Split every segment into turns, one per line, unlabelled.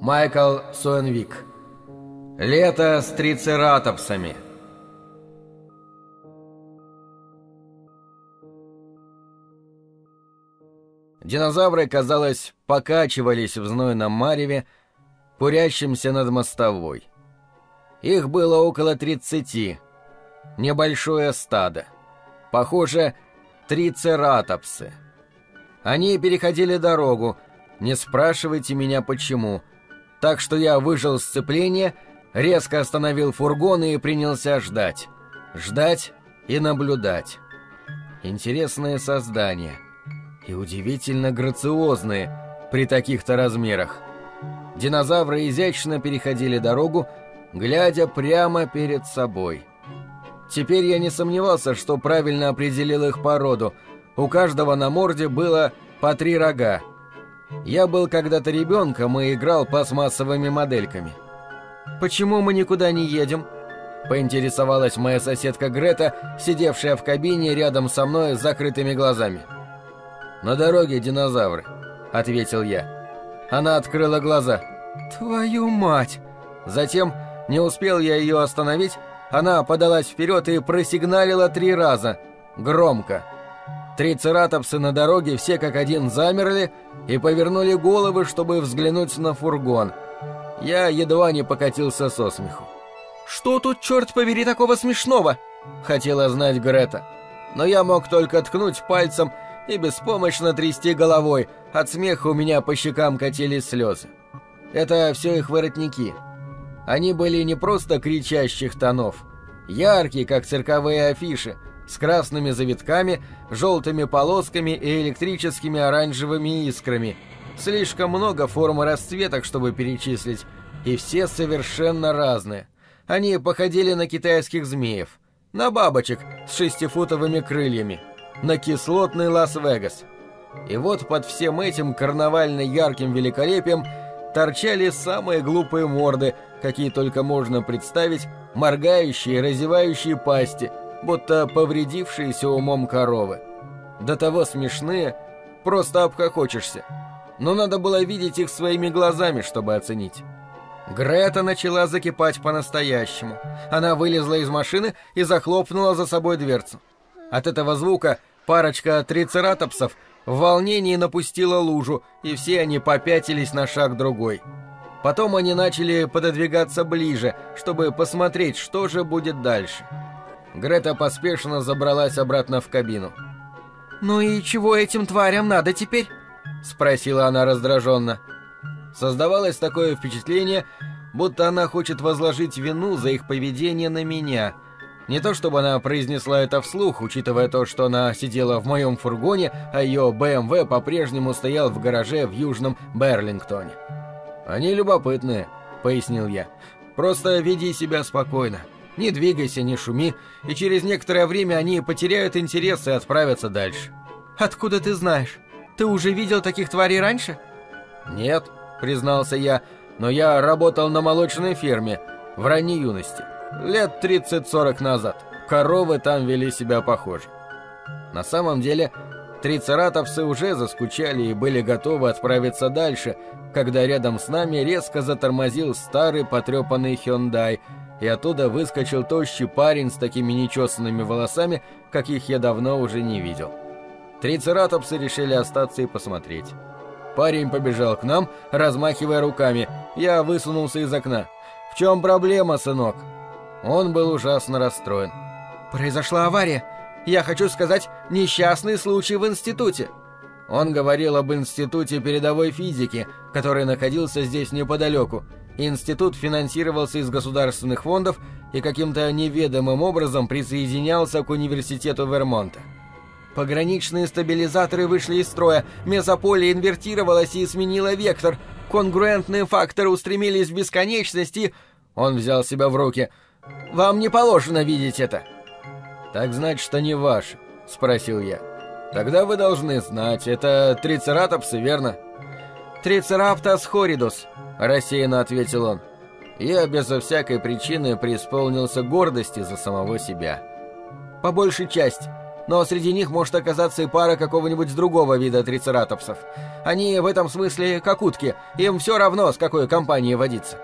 Майкл Суэнвик. Лето с трицератопсами. Динозавры, казалось, покачивались в знойном мареве, курящемся над мостовой. Их было около тридцати. Небольшое стадо. Похоже, трицератопсы. Они переходили дорогу, не спрашивайте меня почему. Так что я выжил сцепление, резко остановил фургон и принялся ждать. Ждать и наблюдать. Интересные создания. И удивительно грациозные при таких-то размерах. Динозавры изящно переходили дорогу, глядя прямо перед собой. Теперь я не сомневался, что правильно определил их породу. У каждого на морде было по три рога. Я был когда-то ребенком и играл пластмассовыми модельками. «Почему мы никуда не едем?» — поинтересовалась моя соседка Грета, сидевшая в кабине рядом со мной с закрытыми глазами. «На дороге динозавры», — ответил я. Она открыла глаза. «Твою мать!» Затем, не успел я ее остановить, она подалась вперед и просигналила три раза. Громко. Трицератопсы на дороге все как один замерли и повернули головы, чтобы взглянуть на фургон. Я едва не покатился со смеху. «Что тут, черт побери, такого смешного?» — хотела знать Грета. Но я мог только ткнуть пальцем и беспомощно трясти головой. От смеха у меня по щекам катились слезы. Это все их воротники. Они были не просто кричащих тонов, яркие, как цирковые афиши, с красными завитками, желтыми полосками и электрическими оранжевыми искрами. Слишком много форм расцветок, чтобы перечислить, и все совершенно разные. Они походили на китайских змеев, на бабочек с шестифутовыми крыльями, на кислотный Лас-Вегас. И вот под всем этим карнавально ярким великолепием торчали самые глупые морды, какие только можно представить, моргающие разевающие пасти, будто повредившиеся умом коровы. До того смешные, просто обхохочешься. Но надо было видеть их своими глазами, чтобы оценить. Грета начала закипать по-настоящему. Она вылезла из машины и захлопнула за собой дверцу. От этого звука парочка трицератопсов в волнении напустила лужу, и все они попятились на шаг другой. Потом они начали пододвигаться ближе, чтобы посмотреть, что же будет дальше. Грета поспешно забралась обратно в кабину. «Ну и чего этим тварям надо теперь?» — спросила она раздраженно. Создавалось такое впечатление, будто она хочет возложить вину за их поведение на меня — не то чтобы она произнесла это вслух, учитывая то, что она сидела в моем фургоне, а ее БМВ по-прежнему стоял в гараже в Южном Берлингтоне. «Они любопытные», — пояснил я. «Просто веди себя спокойно. Не двигайся, не шуми, и через некоторое время они потеряют интерес и отправятся дальше». «Откуда ты знаешь? Ты уже видел таких тварей раньше?» «Нет», — признался я, — «но я работал на молочной ферме в ранней юности». Лет 30-40 назад. Коровы там вели себя похоже. На самом деле, трицератопсы уже заскучали и были готовы отправиться дальше, когда рядом с нами резко затормозил старый потрепанный Hyundai, и оттуда выскочил тощий парень с такими нечесанными волосами, каких я давно уже не видел. Трицератопсы решили остаться и посмотреть. Парень побежал к нам, размахивая руками. Я высунулся из окна. «В чем проблема, сынок?» Он был ужасно расстроен. «Произошла авария. Я хочу сказать, несчастный случай в институте». Он говорил об институте передовой физики, который находился здесь неподалеку. Институт финансировался из государственных фондов и каким-то неведомым образом присоединялся к университету Вермонта. Пограничные стабилизаторы вышли из строя, мезополе инвертировалось и сменило вектор, конгруентные факторы устремились в бесконечность и... Он взял себя в руки – вам не положено видеть это». «Так значит, что не ваше?» — спросил я. «Тогда вы должны знать, это трицератопсы, верно?» «Трицераптос хоридус», — рассеянно ответил он. Я безо всякой причины преисполнился гордости за самого себя. «По большей части. но среди них может оказаться и пара какого-нибудь другого вида трицератопсов. Они в этом смысле как утки, им все равно, с какой компанией водиться».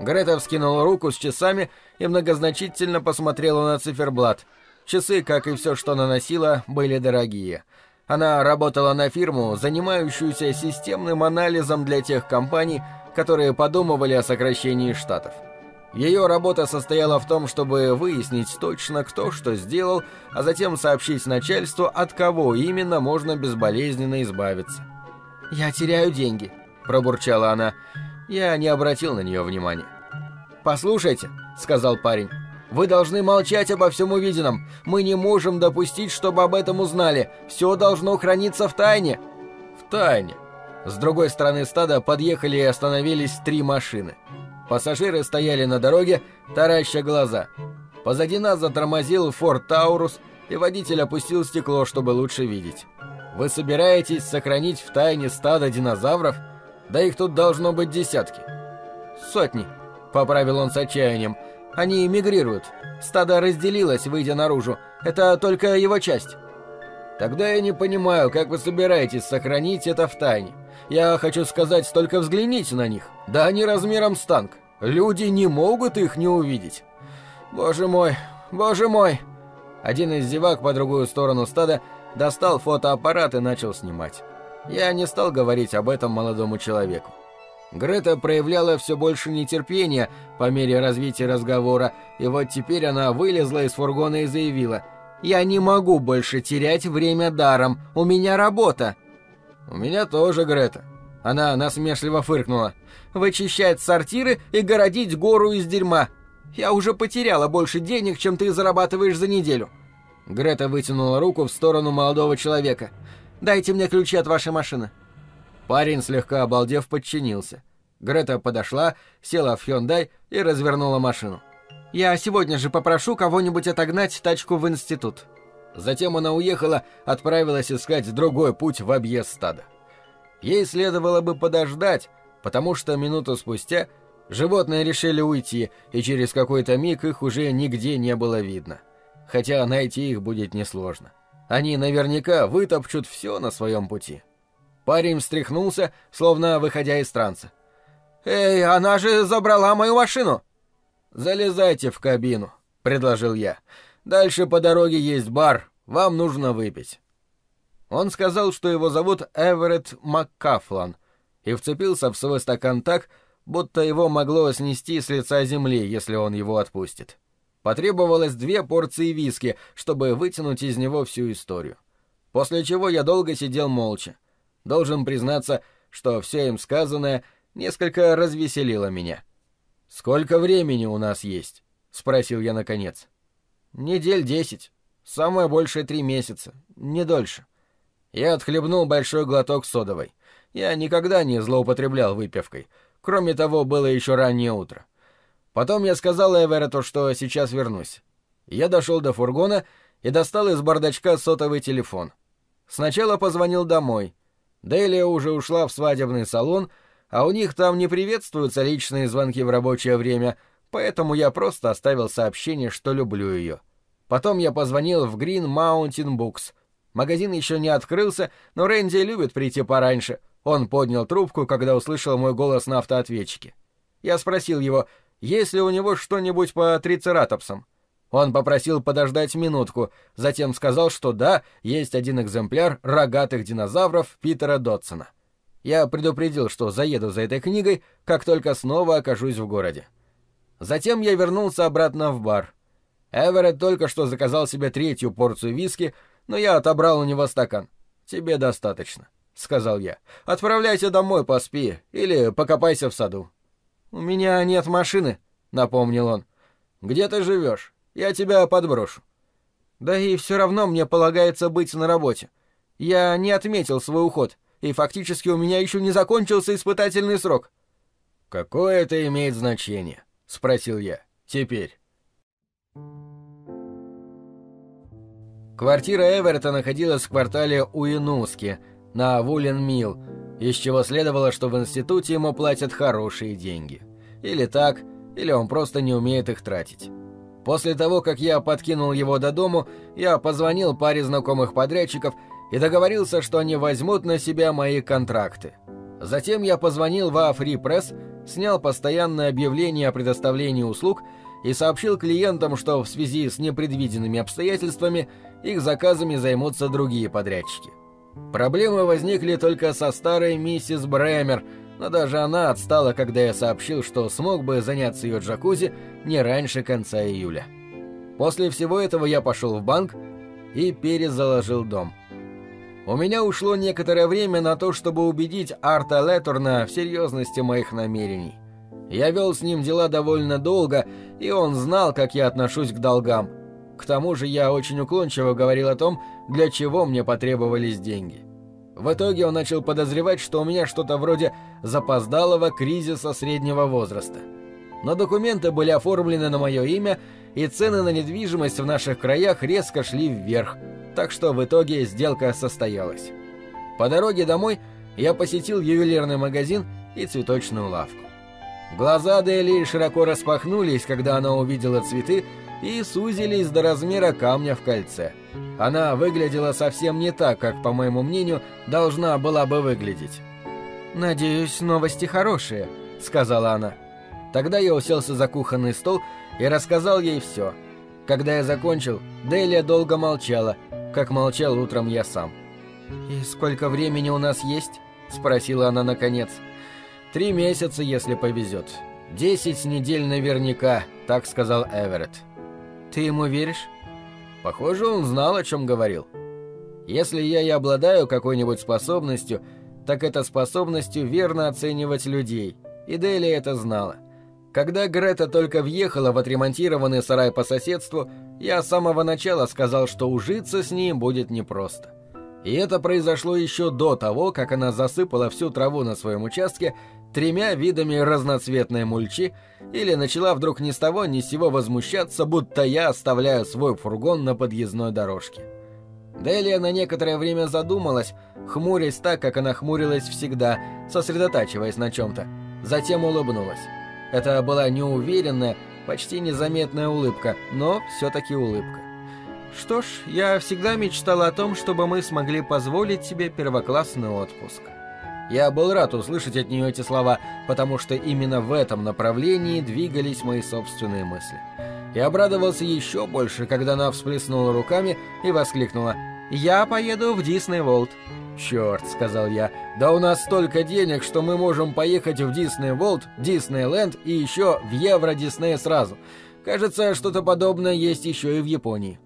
Грета вскинула руку с часами и многозначительно посмотрела на циферблат. Часы, как и все, что она носила, были дорогие. Она работала на фирму, занимающуюся системным анализом для тех компаний, которые подумывали о сокращении штатов. Ее работа состояла в том, чтобы выяснить точно, кто что сделал, а затем сообщить начальству, от кого именно можно безболезненно избавиться. «Я теряю деньги», — пробурчала она. Я не обратил на нее внимания. «Послушайте», — сказал парень, — «вы должны молчать обо всем увиденном. Мы не можем допустить, чтобы об этом узнали. Все должно храниться в тайне». «В тайне». С другой стороны стада подъехали и остановились три машины. Пассажиры стояли на дороге, тараща глаза. Позади нас затормозил Форд Таурус, и водитель опустил стекло, чтобы лучше видеть. «Вы собираетесь сохранить в тайне стадо динозавров? Да их тут должно быть десятки». «Сотни», — поправил он с отчаянием. «Они мигрируют. Стадо разделилось, выйдя наружу. Это только его часть». «Тогда я не понимаю, как вы собираетесь сохранить это в тайне. Я хочу сказать, только взгляните на них. Да они размером с танк. Люди не могут их не увидеть. Боже мой, боже мой. Один из зевак по другую сторону стада достал фотоаппарат и начал снимать. Я не стал говорить об этом молодому человеку. Грета проявляла все больше нетерпения по мере развития разговора, и вот теперь она вылезла из фургона и заявила «Я не могу больше терять время даром, у меня работа». «У меня тоже, Грета». Она насмешливо фыркнула. «Вычищать сортиры и городить гору из дерьма. Я уже потеряла больше денег, чем ты зарабатываешь за неделю». Грета вытянула руку в сторону молодого человека. «Дайте мне ключи от вашей машины». Парень, слегка обалдев, подчинился. Грета подошла, села в Hyundai и развернула машину. «Я сегодня же попрошу кого-нибудь отогнать тачку в институт». Затем она уехала, отправилась искать другой путь в объезд стада. Ей следовало бы подождать, потому что минуту спустя животные решили уйти, и через какой-то миг их уже нигде не было видно. Хотя найти их будет несложно. Они наверняка вытопчут все на своем пути. Парень встряхнулся, словно выходя из транса. «Эй, она же забрала мою машину!» «Залезайте в кабину», — предложил я. Дальше по дороге есть бар, вам нужно выпить». Он сказал, что его зовут Эверетт Маккафлан, и вцепился в свой стакан так, будто его могло снести с лица земли, если он его отпустит. Потребовалось две порции виски, чтобы вытянуть из него всю историю. После чего я долго сидел молча. Должен признаться, что все им сказанное несколько развеселило меня. «Сколько времени у нас есть?» — спросил я наконец. Недель десять. Самое большее три месяца. Не дольше. Я отхлебнул большой глоток содовой. Я никогда не злоупотреблял выпивкой. Кроме того, было еще раннее утро. Потом я сказал Эверету, что сейчас вернусь. Я дошел до фургона и достал из бардачка сотовый телефон. Сначала позвонил домой. Делия уже ушла в свадебный салон, а у них там не приветствуются личные звонки в рабочее время — поэтому я просто оставил сообщение, что люблю ее. Потом я позвонил в Green Mountain Books. Магазин еще не открылся, но Рэнди любит прийти пораньше. Он поднял трубку, когда услышал мой голос на автоответчике. Я спросил его, есть ли у него что-нибудь по трицератопсам. Он попросил подождать минутку, затем сказал, что да, есть один экземпляр рогатых динозавров Питера Дотсона. Я предупредил, что заеду за этой книгой, как только снова окажусь в городе. Затем я вернулся обратно в бар. Эверетт только что заказал себе третью порцию виски, но я отобрал у него стакан. «Тебе достаточно», — сказал я. «Отправляйся домой, поспи, или покопайся в саду». «У меня нет машины», — напомнил он. «Где ты живешь? Я тебя подброшу». «Да и все равно мне полагается быть на работе. Я не отметил свой уход, и фактически у меня еще не закончился испытательный срок». «Какое это имеет значение?» — спросил я. «Теперь». Квартира Эверта находилась в квартале Уинуски, на Вулен-Милл, из чего следовало, что в институте ему платят хорошие деньги. Или так, или он просто не умеет их тратить. После того, как я подкинул его до дому, я позвонил паре знакомых подрядчиков и договорился, что они возьмут на себя мои контракты. Затем я позвонил во Free Press, снял постоянное объявление о предоставлении услуг и сообщил клиентам, что в связи с непредвиденными обстоятельствами их заказами займутся другие подрядчики. Проблемы возникли только со старой миссис Брэмер, но даже она отстала, когда я сообщил, что смог бы заняться ее джакузи не раньше конца июля. После всего этого я пошел в банк и перезаложил дом. У меня ушло некоторое время на то, чтобы убедить Арта Леттерна в серьезности моих намерений. Я вел с ним дела довольно долго, и он знал, как я отношусь к долгам. К тому же я очень уклончиво говорил о том, для чего мне потребовались деньги. В итоге он начал подозревать, что у меня что-то вроде запоздалого кризиса среднего возраста. Но документы были оформлены на мое имя, и цены на недвижимость в наших краях резко шли вверх – так что в итоге сделка состоялась. По дороге домой я посетил ювелирный магазин и цветочную лавку. Глаза Дели широко распахнулись, когда она увидела цветы, и сузились до размера камня в кольце. Она выглядела совсем не так, как, по моему мнению, должна была бы выглядеть. «Надеюсь, новости хорошие», — сказала она. Тогда я уселся за кухонный стол и рассказал ей все. Когда я закончил, Делия долго молчала — как молчал утром я сам. «И сколько времени у нас есть?» — спросила она наконец. «Три месяца, если повезет. Десять недель наверняка», — так сказал Эверетт. «Ты ему веришь?» Похоже, он знал, о чем говорил. Если я и обладаю какой-нибудь способностью, так это способностью верно оценивать людей, и Дели это знала. Когда Грета только въехала в отремонтированный сарай по соседству, я с самого начала сказал, что ужиться с ней будет непросто. И это произошло еще до того, как она засыпала всю траву на своем участке тремя видами разноцветной мульчи или начала вдруг ни с того ни с сего возмущаться, будто я оставляю свой фургон на подъездной дорожке. Делия на некоторое время задумалась, хмурясь так, как она хмурилась всегда, сосредотачиваясь на чем-то. Затем улыбнулась. Это была неуверенная, почти незаметная улыбка, но все-таки улыбка. Что ж, я всегда мечтала о том, чтобы мы смогли позволить себе первоклассный отпуск. Я был рад услышать от нее эти слова, потому что именно в этом направлении двигались мои собственные мысли. Я обрадовался еще больше, когда она всплеснула руками и воскликнула «Я поеду в Дисней Волт». «Черт», — сказал я, — «да у нас столько денег, что мы можем поехать в Дисней Волт, Диснейленд и еще в Евро Дисней сразу. Кажется, что-то подобное есть еще и в Японии».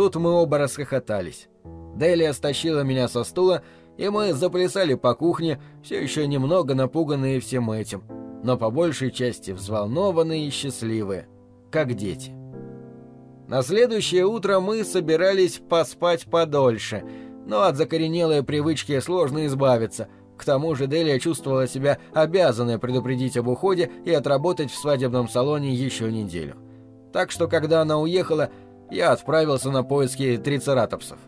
Тут мы оба расхохотались. Делия стащила меня со стула, и мы заплясали по кухне, все еще немного напуганные всем этим, но по большей части взволнованные и счастливые, как дети. На следующее утро мы собирались поспать подольше — но от закоренелой привычки сложно избавиться. К тому же Делия чувствовала себя обязанной предупредить об уходе и отработать в свадебном салоне еще неделю. Так что, когда она уехала, я отправился на поиски трицератопсов.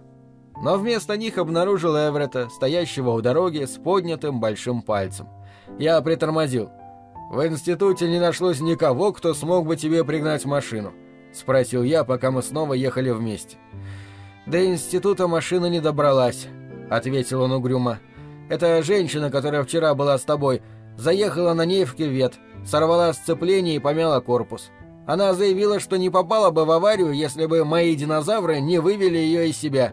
Но вместо них обнаружил Эврета, стоящего у дороги с поднятым большим пальцем. Я притормозил. «В институте не нашлось никого, кто смог бы тебе пригнать машину», — спросил я, пока мы снова ехали вместе. «До института машина не добралась», — ответил он угрюмо. «Это женщина, которая вчера была с тобой, заехала на ней в кювет, сорвала сцепление и помяла корпус. Она заявила, что не попала бы в аварию, если бы мои динозавры не вывели ее из себя.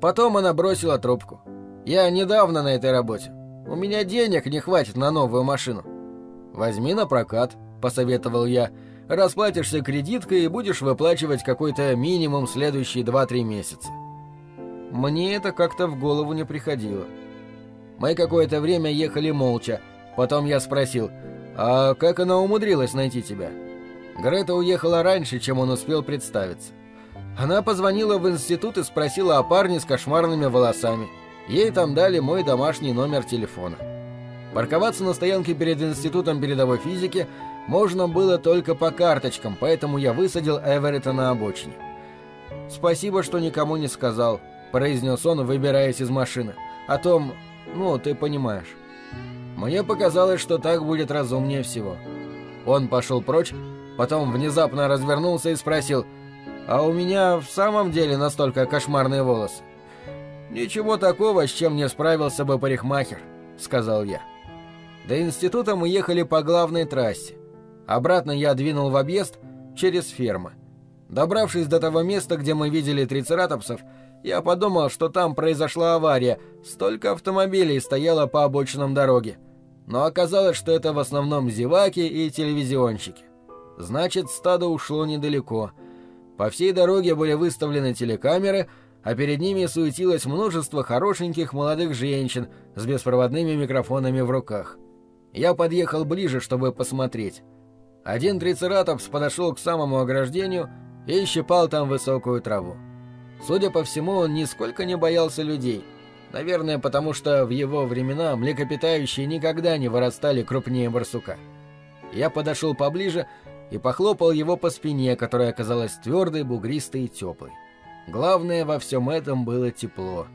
Потом она бросила трубку. Я недавно на этой работе. У меня денег не хватит на новую машину». «Возьми на прокат», — посоветовал я, — расплатишься кредиткой и будешь выплачивать какой-то минимум следующие 2-3 месяца. Мне это как-то в голову не приходило. Мы какое-то время ехали молча. Потом я спросил, а как она умудрилась найти тебя? Грета уехала раньше, чем он успел представиться. Она позвонила в институт и спросила о парне с кошмарными волосами. Ей там дали мой домашний номер телефона. Парковаться на стоянке перед Институтом передовой физики можно было только по карточкам, поэтому я высадил Эверетта на обочине. «Спасибо, что никому не сказал», — произнес он, выбираясь из машины. «О том, ну, ты понимаешь». Мне показалось, что так будет разумнее всего. Он пошел прочь, Потом внезапно развернулся и спросил, «А у меня в самом деле настолько кошмарные волосы?» «Ничего такого, с чем не справился бы парикмахер», — сказал я. До института мы ехали по главной трассе. Обратно я двинул в объезд через фермы. Добравшись до того места, где мы видели трицератопсов, я подумал, что там произошла авария, столько автомобилей стояло по обочинам дороги. Но оказалось, что это в основном зеваки и телевизионщики. Значит, стадо ушло недалеко. По всей дороге были выставлены телекамеры, а перед ними суетилось множество хорошеньких молодых женщин с беспроводными микрофонами в руках. Я подъехал ближе, чтобы посмотреть. Один трицератопс подошел к самому ограждению и щипал там высокую траву. Судя по всему, он нисколько не боялся людей. Наверное, потому что в его времена млекопитающие никогда не вырастали крупнее барсука. Я подошел поближе и похлопал его по спине, которая оказалась твердой, бугристой и теплой. Главное во всем этом было тепло.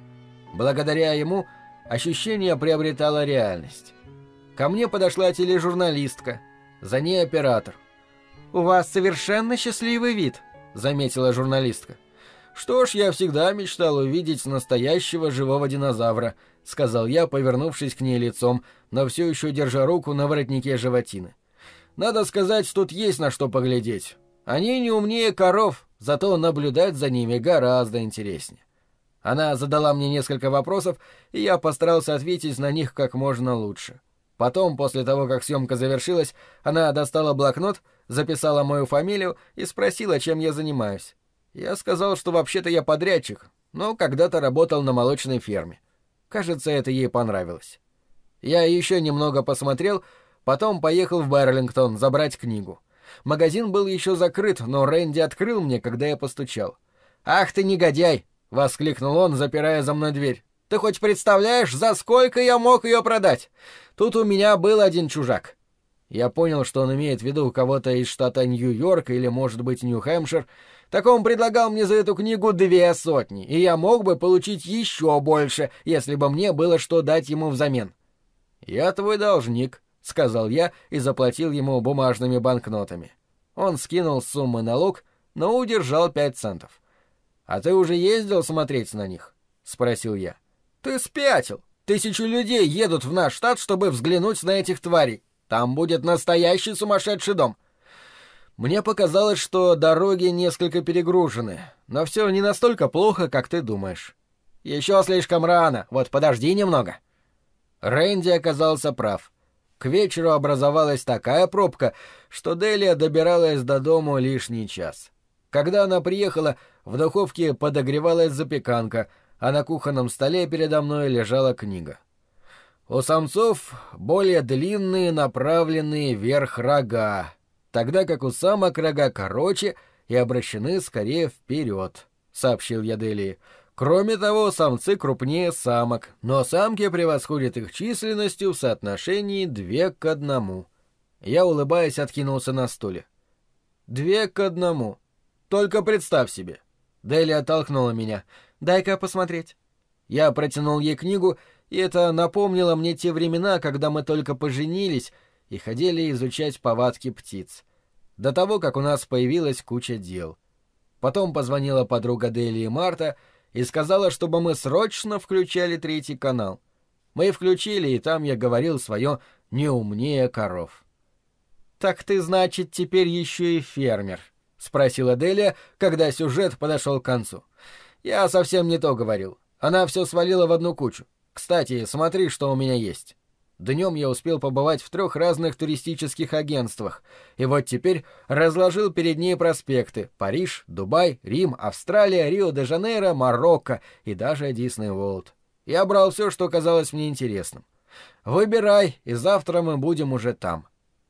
Благодаря ему ощущение приобретало реальность. Ко мне подошла тележурналистка, за ней оператор. «У вас совершенно счастливый вид», — заметила журналистка. «Что ж, я всегда мечтал увидеть настоящего живого динозавра», — сказал я, повернувшись к ней лицом, но все еще держа руку на воротнике животины. «Надо сказать, тут есть на что поглядеть. Они не умнее коров, зато наблюдать за ними гораздо интереснее». Она задала мне несколько вопросов, и я постарался ответить на них как можно лучше. Потом, после того, как съемка завершилась, она достала блокнот, записала мою фамилию и спросила, чем я занимаюсь. Я сказал, что вообще-то я подрядчик, но когда-то работал на молочной ферме. Кажется, это ей понравилось. Я еще немного посмотрел, потом поехал в Берлингтон забрать книгу. Магазин был еще закрыт, но Рэнди открыл мне, когда я постучал. «Ах ты негодяй!» — воскликнул он, запирая за мной дверь. «Ты хоть представляешь, за сколько я мог ее продать? Тут у меня был один чужак». Я понял, что он имеет в виду кого-то из штата Нью-Йорк или, может быть, Нью-Хэмпшир, так он предлагал мне за эту книгу две сотни, и я мог бы получить еще больше, если бы мне было что дать ему взамен. «Я твой должник», — сказал я и заплатил ему бумажными банкнотами. Он скинул суммы налог, но удержал пять центов. «А ты уже ездил смотреть на них?» — спросил я. «Ты спятил! Тысячу людей едут в наш штат, чтобы взглянуть на этих тварей. Там будет настоящий сумасшедший дом. Мне показалось, что дороги несколько перегружены, но все не настолько плохо, как ты думаешь. Еще слишком рано, вот подожди немного. Рэнди оказался прав. К вечеру образовалась такая пробка, что Делия добиралась до дому лишний час. Когда она приехала, в духовке подогревалась запеканка, а на кухонном столе передо мной лежала книга. У самцов более длинные направленные вверх рога, тогда как у самок рога короче и обращены скорее вперед, — сообщил я Делии. Кроме того, самцы крупнее самок, но самки превосходят их численностью в соотношении две к одному. Я, улыбаясь, откинулся на стуле. Две к одному. Только представь себе. Дели оттолкнула меня. Дай-ка посмотреть. Я протянул ей книгу, и это напомнило мне те времена, когда мы только поженились и ходили изучать повадки птиц. До того, как у нас появилась куча дел. Потом позвонила подруга Дели и Марта и сказала, чтобы мы срочно включали третий канал. Мы включили, и там я говорил свое «не умнее коров». «Так ты, значит, теперь еще и фермер», — спросила Делия, когда сюжет подошел к концу. «Я совсем не то говорил. Она все свалила в одну кучу. Кстати, смотри, что у меня есть». Днем я успел побывать в трех разных туристических агентствах, и вот теперь разложил перед ней проспекты — Париж, Дубай, Рим, Австралия, Рио-де-Жанейро, Марокко и даже Дисней Уолт. Я брал все, что казалось мне интересным. «Выбирай, и завтра мы будем уже там».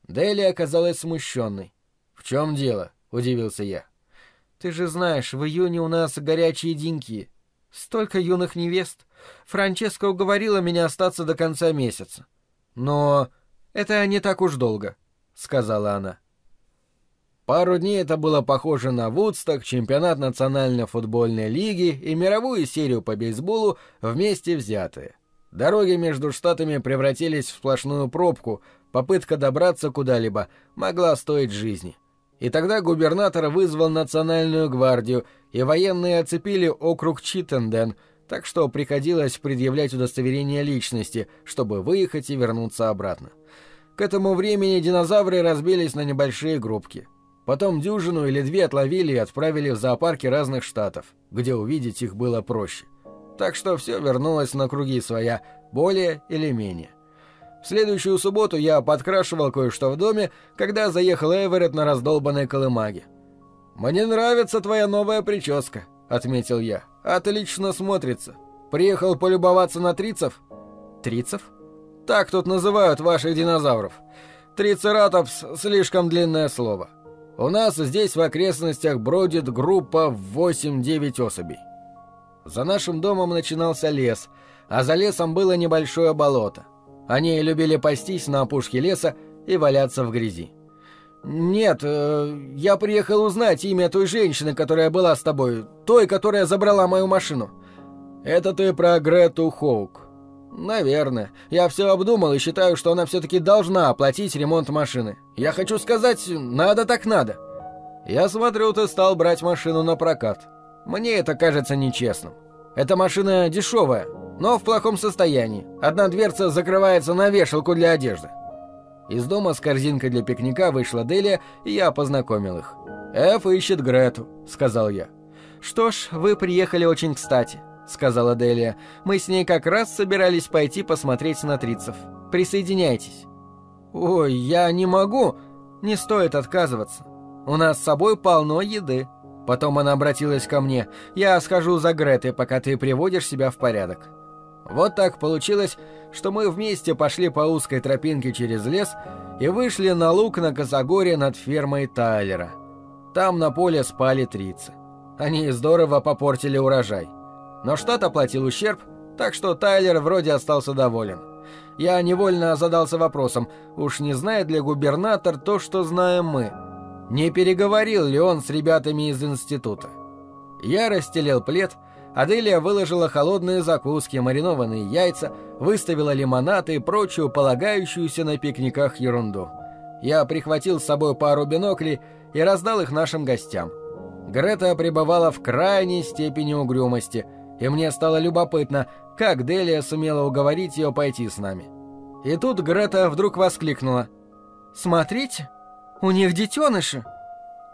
Дели оказалась смущенной. «В чем дело?» — удивился я. «Ты же знаешь, в июне у нас горячие деньки. Столько юных невест. Франческа уговорила меня остаться до конца месяца. Но это не так уж долго, сказала она. Пару дней это было похоже на Вудсток, чемпионат национальной футбольной лиги и мировую серию по бейсболу вместе взятые. Дороги между штатами превратились в сплошную пробку, попытка добраться куда-либо могла стоить жизни. И тогда губернатор вызвал национальную гвардию, и военные оцепили округ Читтенден, так что приходилось предъявлять удостоверение личности, чтобы выехать и вернуться обратно. К этому времени динозавры разбились на небольшие группки. Потом дюжину или две отловили и отправили в зоопарки разных штатов, где увидеть их было проще. Так что все вернулось на круги своя, более или менее. В следующую субботу я подкрашивал кое-что в доме, когда заехал Эверетт на раздолбанной колымаге. «Мне нравится твоя новая прическа», — отметил я. «Отлично смотрится. Приехал полюбоваться на трицев?» «Трицев?» «Так тут называют ваших динозавров. Трицератопс — слишком длинное слово. У нас здесь в окрестностях бродит группа в 8-9 особей. За нашим домом начинался лес, а за лесом было небольшое болото. Они любили пастись на опушке леса и валяться в грязи. «Нет, э, я приехал узнать имя той женщины, которая была с тобой, той, которая забрала мою машину». «Это ты про Грету Хоук». «Наверное. Я все обдумал и считаю, что она все-таки должна оплатить ремонт машины. Я хочу сказать, надо так надо». «Я смотрю, ты стал брать машину на прокат. Мне это кажется нечестным. Эта машина дешевая, но в плохом состоянии. Одна дверца закрывается на вешалку для одежды». Из дома с корзинкой для пикника вышла Делия, и я познакомил их. «Эф ищет Грету», — сказал я. «Что ж, вы приехали очень кстати», — сказала Делия. «Мы с ней как раз собирались пойти посмотреть на трицев. Присоединяйтесь». «Ой, я не могу. Не стоит отказываться. У нас с собой полно еды». Потом она обратилась ко мне. «Я схожу за Гретой, пока ты приводишь себя в порядок». Вот так получилось, что мы вместе пошли по узкой тропинке через лес и вышли на луг на Косогоре над фермой Тайлера. Там на поле спали трицы. Они здорово попортили урожай. Но штат оплатил ущерб, так что Тайлер вроде остался доволен. Я невольно задался вопросом, уж не знает ли губернатор то, что знаем мы? Не переговорил ли он с ребятами из института? Я расстелил плед, Аделия выложила холодные закуски, маринованные яйца, выставила лимонад и прочую полагающуюся на пикниках ерунду. Я прихватил с собой пару биноклей и раздал их нашим гостям. Грета пребывала в крайней степени угрюмости, и мне стало любопытно, как Делия сумела уговорить ее пойти с нами. И тут Грета вдруг воскликнула. «Смотрите, у них детеныши!»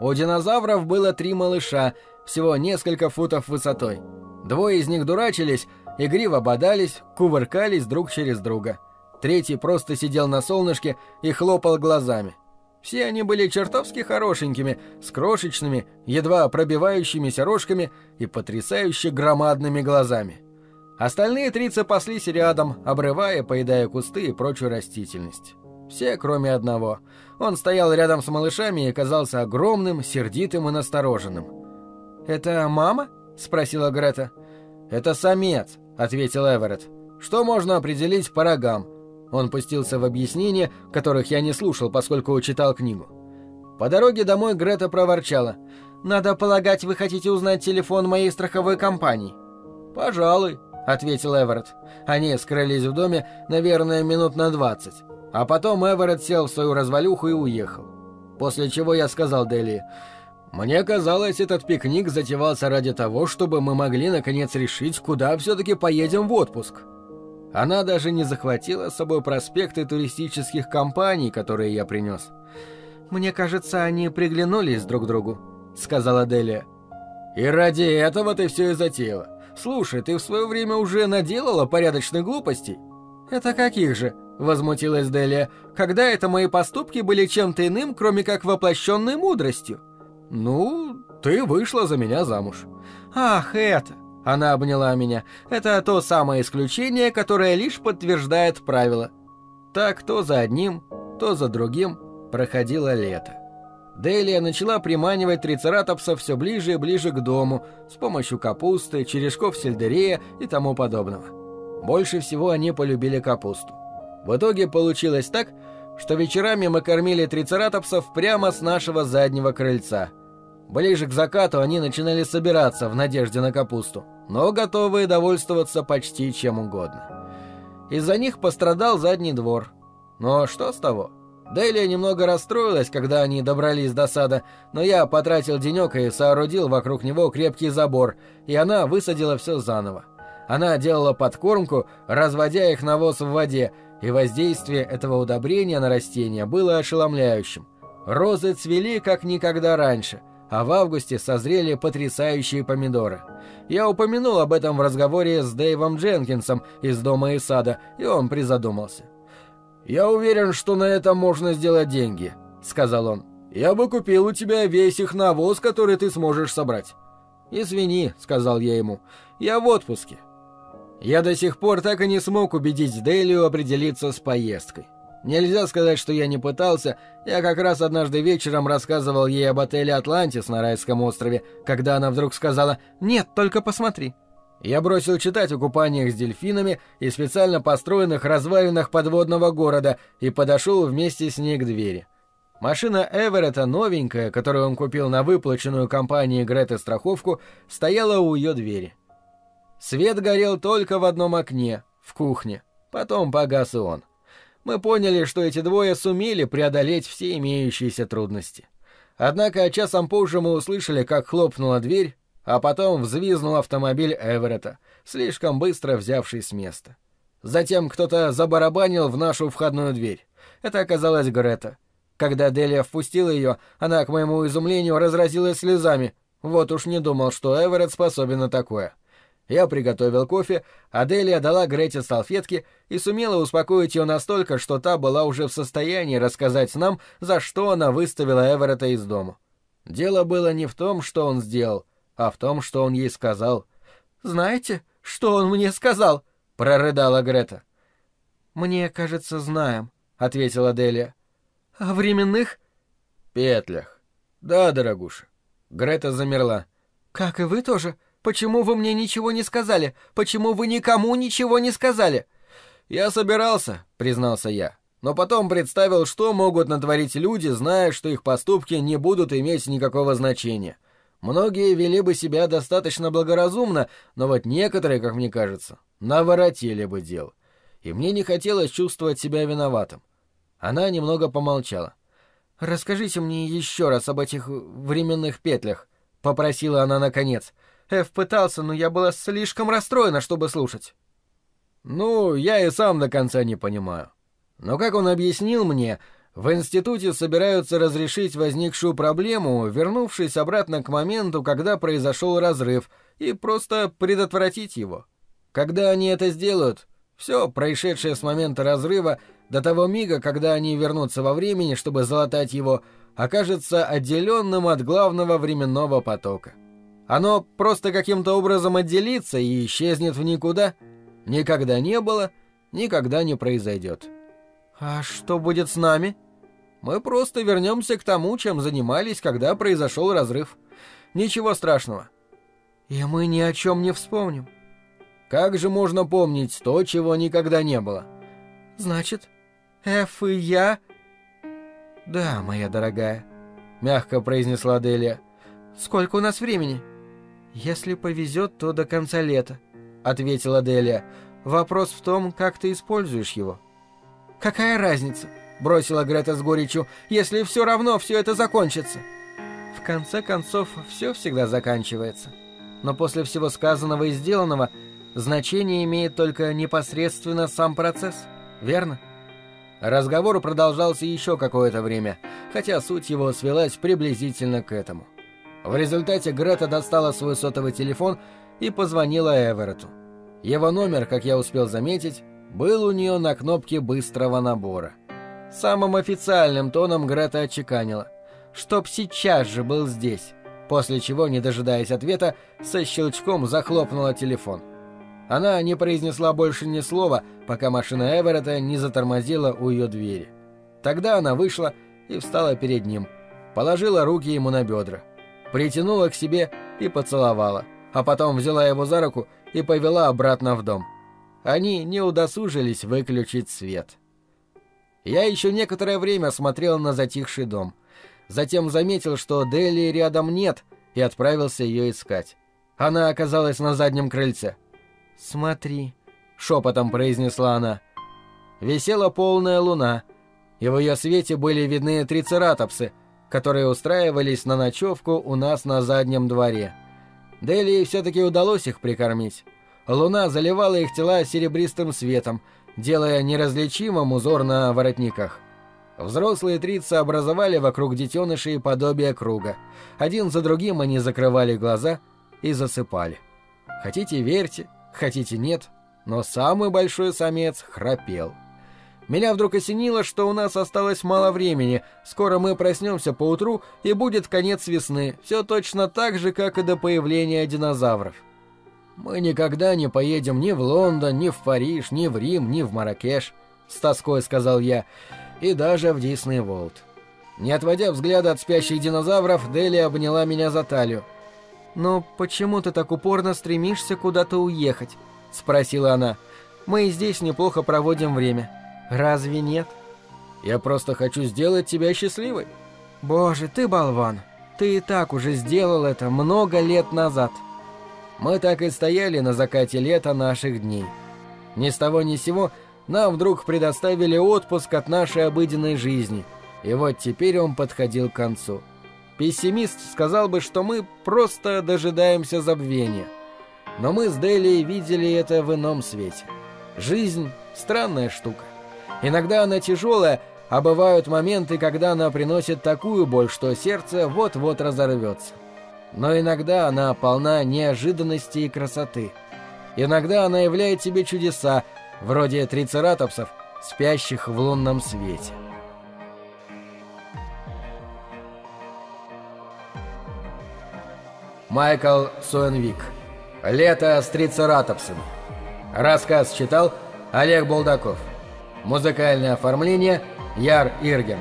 У динозавров было три малыша, всего несколько футов высотой. Двое из них дурачились, игриво бодались, кувыркались друг через друга. Третий просто сидел на солнышке и хлопал глазами. Все они были чертовски хорошенькими, с крошечными, едва пробивающимися рожками и потрясающе громадными глазами. Остальные трицы паслись рядом, обрывая, поедая кусты и прочую растительность. Все, кроме одного. Он стоял рядом с малышами и казался огромным, сердитым и настороженным. «Это мама?» — спросила Грета. «Это самец», — ответил Эверетт. «Что можно определить по рогам?» Он пустился в объяснения, которых я не слушал, поскольку читал книгу. По дороге домой Грета проворчала. «Надо полагать, вы хотите узнать телефон моей страховой компании?» «Пожалуй», — ответил Эверетт. Они скрылись в доме, наверное, минут на двадцать. А потом Эверетт сел в свою развалюху и уехал. После чего я сказал Дели, мне казалось, этот пикник затевался ради того, чтобы мы могли наконец решить, куда все-таки поедем в отпуск. Она даже не захватила с собой проспекты туристических компаний, которые я принес. «Мне кажется, они приглянулись друг другу», — сказала Делия. «И ради этого ты все и затеяла. Слушай, ты в свое время уже наделала порядочных глупостей». «Это каких же?» — возмутилась Делия. «Когда это мои поступки были чем-то иным, кроме как воплощенной мудростью?» «Ну, ты вышла за меня замуж». «Ах, это...» Она обняла меня. «Это то самое исключение, которое лишь подтверждает правило». Так то за одним, то за другим проходило лето. Делия начала приманивать трицератопса все ближе и ближе к дому с помощью капусты, черешков сельдерея и тому подобного. Больше всего они полюбили капусту. В итоге получилось так, что вечерами мы кормили трицератопсов прямо с нашего заднего крыльца. Ближе к закату они начинали собираться в надежде на капусту, но готовые довольствоваться почти чем угодно. Из-за них пострадал задний двор. Но что с того? Делия немного расстроилась, когда они добрались до сада, но я потратил денек и соорудил вокруг него крепкий забор, и она высадила все заново. Она делала подкормку, разводя их навоз в воде, и воздействие этого удобрения на растения было ошеломляющим. Розы цвели как никогда раньше, а в августе созрели потрясающие помидоры. Я упомянул об этом в разговоре с Дэйвом Дженкинсом из дома и сада, и он призадумался. «Я уверен, что на этом можно сделать деньги», — сказал он. «Я бы купил у тебя весь их навоз, который ты сможешь собрать». «Извини», — сказал я ему, — «я в отпуске». Я до сих пор так и не смог убедить Делию определиться с поездкой. Нельзя сказать, что я не пытался, я как раз однажды вечером рассказывал ей об отеле «Атлантис» на райском острове, когда она вдруг сказала «Нет, только посмотри». Я бросил читать о купаниях с дельфинами и специально построенных развалинах подводного города и подошел вместе с ней к двери. Машина Эверетта, новенькая, которую он купил на выплаченную компанией Греты страховку, стояла у ее двери. Свет горел только в одном окне, в кухне. Потом погас и он. Мы поняли, что эти двое сумели преодолеть все имеющиеся трудности. Однако часом позже мы услышали, как хлопнула дверь, а потом взвизнул автомобиль Эверетта, слишком быстро взявший с места. Затем кто-то забарабанил в нашу входную дверь. Это оказалась Грета. Когда Делия впустила ее, она, к моему изумлению, разразилась слезами. Вот уж не думал, что Эверетт способен на такое. Я приготовил кофе, а Делия дала Грете салфетки и сумела успокоить ее настолько, что та была уже в состоянии рассказать нам, за что она выставила Эверетта из дома. Дело было не в том, что он сделал, а в том, что он ей сказал. «Знаете, что он мне сказал?» — прорыдала Грета. «Мне кажется, знаем», — ответила Делия. «О временных?» «Петлях. Да, дорогуша». Грета замерла. «Как и вы тоже? Почему вы мне ничего не сказали? Почему вы никому ничего не сказали?» «Я собирался», — признался я. Но потом представил, что могут натворить люди, зная, что их поступки не будут иметь никакого значения. Многие вели бы себя достаточно благоразумно, но вот некоторые, как мне кажется, наворотили бы дел. И мне не хотелось чувствовать себя виноватым. Она немного помолчала. «Расскажите мне еще раз об этих временных петлях», — попросила она наконец. Эф пытался, но я была слишком расстроена, чтобы слушать. «Ну, я и сам до конца не понимаю. Но как он объяснил мне, в институте собираются разрешить возникшую проблему, вернувшись обратно к моменту, когда произошел разрыв, и просто предотвратить его. Когда они это сделают, все, происшедшее с момента разрыва, до того мига, когда они вернутся во времени, чтобы залатать его, окажется отделенным от главного временного потока. Оно просто каким-то образом отделится и исчезнет в никуда. Никогда не было, никогда не произойдет. «А что будет с нами?» Мы просто вернемся к тому, чем занимались, когда произошел разрыв. Ничего страшного. И мы ни о чем не вспомним. Как же можно помнить то, чего никогда не было? Значит, Эф и я... Да, моя дорогая, мягко произнесла Делия. Сколько у нас времени? Если повезет, то до конца лета, ответила Делия. Вопрос в том, как ты используешь его. Какая разница? — бросила Грета с горечью, — «если все равно все это закончится». В конце концов, все всегда заканчивается. Но после всего сказанного и сделанного значение имеет только непосредственно сам процесс, верно? Разговор продолжался еще какое-то время, хотя суть его свелась приблизительно к этому. В результате Грета достала свой сотовый телефон и позвонила Эверетту. Его номер, как я успел заметить, был у нее на кнопке быстрого набора. Самым официальным тоном Грета отчеканила. «Чтоб сейчас же был здесь». После чего, не дожидаясь ответа, со щелчком захлопнула телефон. Она не произнесла больше ни слова, пока машина Эверетта не затормозила у ее двери. Тогда она вышла и встала перед ним, положила руки ему на бедра, притянула к себе и поцеловала, а потом взяла его за руку и повела обратно в дом. Они не удосужились выключить свет. Я еще некоторое время смотрел на затихший дом. Затем заметил, что Дели рядом нет, и отправился ее искать. Она оказалась на заднем крыльце. «Смотри», — шепотом произнесла она. Висела полная луна. и в ее свете были видны трицератопсы, которые устраивались на ночевку у нас на заднем дворе. Дели все-таки удалось их прикормить. Луна заливала их тела серебристым светом, делая неразличимым узор на воротниках. Взрослые трицы образовали вокруг детенышей подобие круга. Один за другим они закрывали глаза и засыпали. Хотите верьте, хотите нет, но самый большой самец храпел. Меня вдруг осенило, что у нас осталось мало времени. Скоро мы проснемся поутру, и будет конец весны. Все точно так же, как и до появления динозавров. Мы никогда не поедем ни в Лондон, ни в Париж, ни в Рим, ни в Маракеш, — с тоской сказал я, — и даже в Дисней Волт. Не отводя взгляда от спящих динозавров, Дели обняла меня за талию. «Но почему ты так упорно стремишься куда-то уехать?» — спросила она. «Мы и здесь неплохо проводим время. Разве нет?» «Я просто хочу сделать тебя счастливой». «Боже, ты болван. Ты и так уже сделал это много лет назад». Мы так и стояли на закате лета наших дней. Ни с того ни с сего нам вдруг предоставили отпуск от нашей обыденной жизни, и вот теперь он подходил к концу. Пессимист сказал бы, что мы просто дожидаемся забвения. Но мы с Дели видели это в ином свете. Жизнь — странная штука. Иногда она тяжелая, а бывают моменты, когда она приносит такую боль, что сердце вот-вот разорвется. Но иногда она полна неожиданности и красоты. Иногда она являет себе чудеса, вроде трицератопсов, спящих в лунном свете. Майкл Суэнвик Лето с трицератопсами. Рассказ читал Олег Булдаков. Музыкальное оформление Яр Ирген.